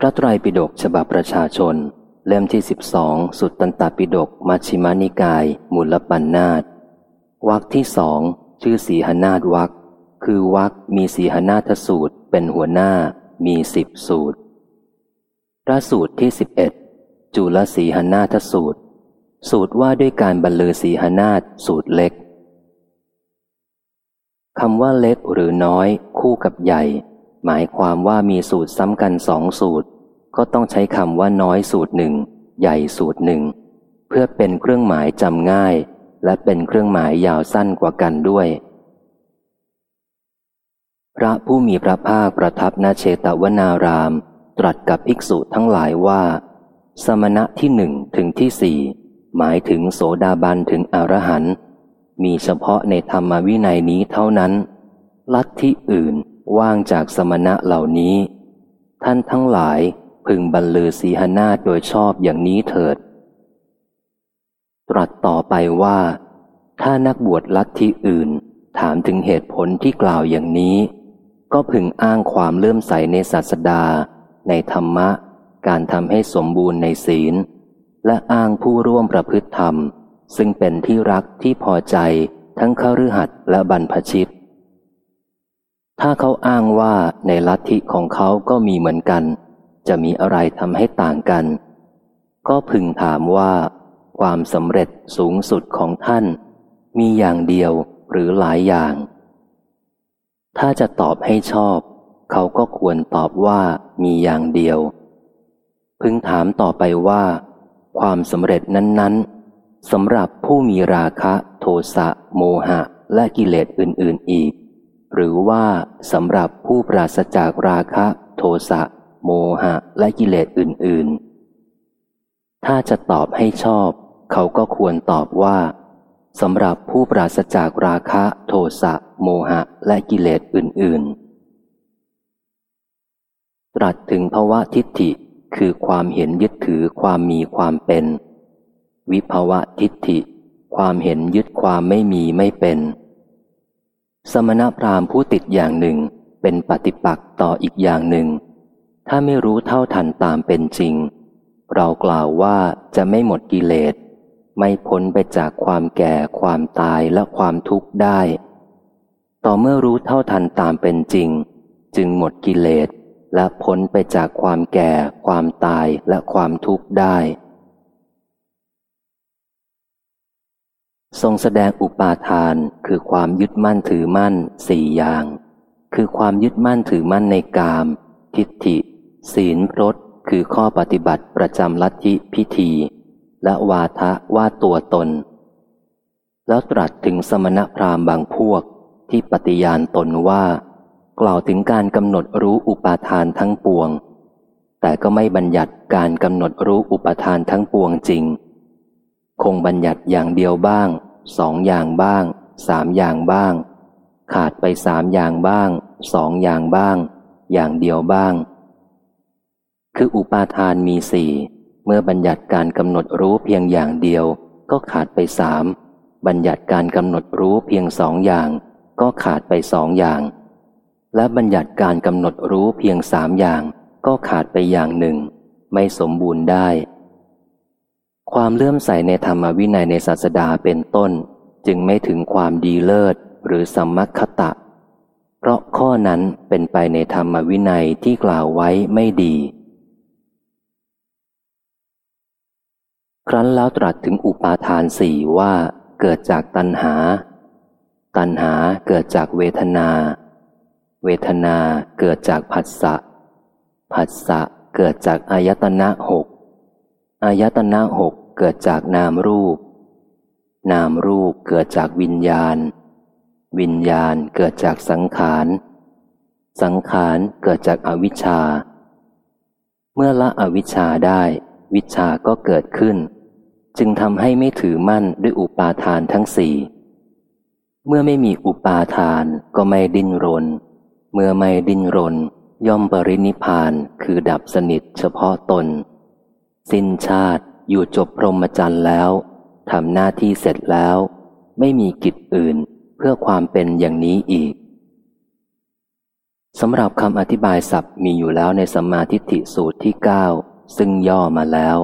พระไตรปิฎกฉบับประชาชน เล่มที่สิบสองสุตตันตปิฎกมัชฌิมานิกาย มูลปัญนาตวรรคที่สองชื่อสีหนาฏวรรคคือวรรคมีสีหนาทสูตรเป็นหัวหน้ามีสิบสูตร พระสูตรที่สิบเอ็ดจุลสีหนาทสูตร สูตรว่าด้วยการบรรลือสีหนาฏสูตรเล็กคำว่าเล็กหรือน้อย คู่กับใหญ่ หมายความว่ามีสูตรซ้ำกันสองสูตร ก็ต้องใช้คำว่าน้อยสูตรหนึ่งใหญ่สูตรหนึ่งเพื่อเป็นเครื่องหมายจำง่าย และเป็นเครื่องหมายยาวสั้นกว่ากันด้วย พระผู้มีพระภาคประทับนาเชตวนาราม ตรัสกับภิกษุทั้งหลายว่า สมณะที่หนึ่งถึงที่สี่หมายถึงโสดาบันถึงอรหันต์มีเฉพาะในธรรมวินัยนี้เท่านั้น ลัทธิอื่น ว่างจากสมณะเหล่านี้ ท่านทั้งหลายพึงบรรลือสีหนาโดยชอบอย่างนี้เถิด ตรัสต่อไปว่า ถ้านักบวชลัทธิอื่น ถามถึงเหตุผลที่กล่าวอย่างนี้ ก็พึงอ้างความเลื่อมใสในศาสดา ในธรรมะ การทำให้สมบูรณ์ในศีล และอ้างผู้ร่วมประพฤติธรรม ซึ่งเป็นที่รักที่พอใจทั้งขรือหัดและบรรพชิต ถ้าเขาอ้างว่าในลัทธิของเขาก็มีเหมือนกัน จะมีอะไรทำให้ต่างกัน ก็พึงถามว่า ความสำเร็จสูงสุดของท่าน มีอย่างเดียวหรือหลายอย่าง ถ้าจะตอบให้ชอบ เขาก็ควรตอบว่ามีอย่างเดียว พึงถามต่อไปว่า ความสำเร็จนั้น ๆสำหรับผู้มีราคะ โทสะโมหะและกิเลสอื่น ๆ อีก หรือว่าสำหรับผู้ปราศจากราคะ โทสะ โมหะ และกิเลสอื่น ๆ ถ้าจะตอบให้ชอบ เขาก็ควรตอบว่าสำหรับผู้ปราศจากราคะ โทสะ โมหะ และกิเลสอื่น ๆ ตรัสถึงภาวะทิฏฐิคือความเห็นยึดถือความมีความเป็น วิภาวะทิฏฐิ ความเห็นยึดความไม่มีไม่เป็น สมณพราหมณ์ผู้ติดอย่างหนึ่งเป็นปฏิปักษ์ต่ออีกอย่างหนึ่ง ถ้าไม่รู้เท่าทันตามเป็นจริง เรากล่าวว่าจะไม่หมดกิเลส ไม่พ้นไปจากความแก่ความตายและความทุกข์ได้ ต่อเมื่อรู้เท่าทันตามเป็นจริง จึงหมดกิเลสและพ้นไปจากความแก่ ความตายและความทุกข์ได้ ทรงแสดงอุปาทานคือความยึดมั่นถือมั่นสี่อย่าง คือความยึดมั่นถือมั่นในกาม ทิฏฐิ ศีลรสคือข้อปฏิบัติประจำลัทธิพิธี และวาทะว่าตัวตน แล้วตรัสถึงสมณพราหมณ์บางพวกที่ปฏิญาณตนว่า กล่าวถึงการกำหนดรู้อุปาทานทั้งปวง แต่ก็ไม่บัญญัติการกำหนดรู้อุปาทานทั้งปวงจริง คงบัญญัติอย่างเดียวบ้าง สองอย่างบ้าง สามอย่างบ้าง ขาดไปสามอย่างบ้าง สองอย่างบ้าง อย่างเดียวบ้าง คืออุปาทานมีสี่เมื่อบัญญัติการกำหนดรู้เพียงอย่างเดียว ก็ขาดไปสามบัญญัติการกำหนดรู้เพียงสองอย่าง ก็ขาดไปสองอย่าง และบัญญัติการกำหนดรู้เพียงสามอย่าง ก็ขาดไปอย่างหนึ่ง ไม่สมบูรณ์ได้ ความเลื่อมใสในธรรมวินัยในศาสดาเป็นต้น จึงไม่ถึงความดีเลิศหรือสัมมัคตะ เพราะข้อนั้นเป็นไปในธรรมวินัยที่กล่าวไว้ไม่ดี ครั้นแล้วตรัสถึงอุปาทานสี่ว่า เกิดจากตัณหา ตัณหาเกิดจากเวทนา เวทนาเกิดจากผัสสะผัสสะเกิดจากอายตนะหกอายตนะหก เกิดจากนามรูป นามรูปเกิดจากวิญญาณ วิญญาณเกิดจากสังขาร สังขารเกิดจากอวิชชา เมื่อละอวิชชาได้ วิชาก็เกิดขึ้น จึงทำให้ไม่ถือมั่นด้วยอุปาทานทั้งสี่ เมื่อไม่มีอุปาทานก็ไม่ดิ้นรน เมื่อไม่ดิ้นรนย่อมปรินิพานคือดับสนิทเฉพาะตน สิ้นชาติ อยู่จบพรหมจรรย์แล้วทำหน้าที่เสร็จแล้ว ไม่มีกิจอื่นเพื่อความเป็นอย่างนี้อีกสำหรับคำอธิบายศัพท์มีอยู่แล้วในสัมมาทิฏฐิสูตรที่เก้าซึ่งย่อมาแล้ว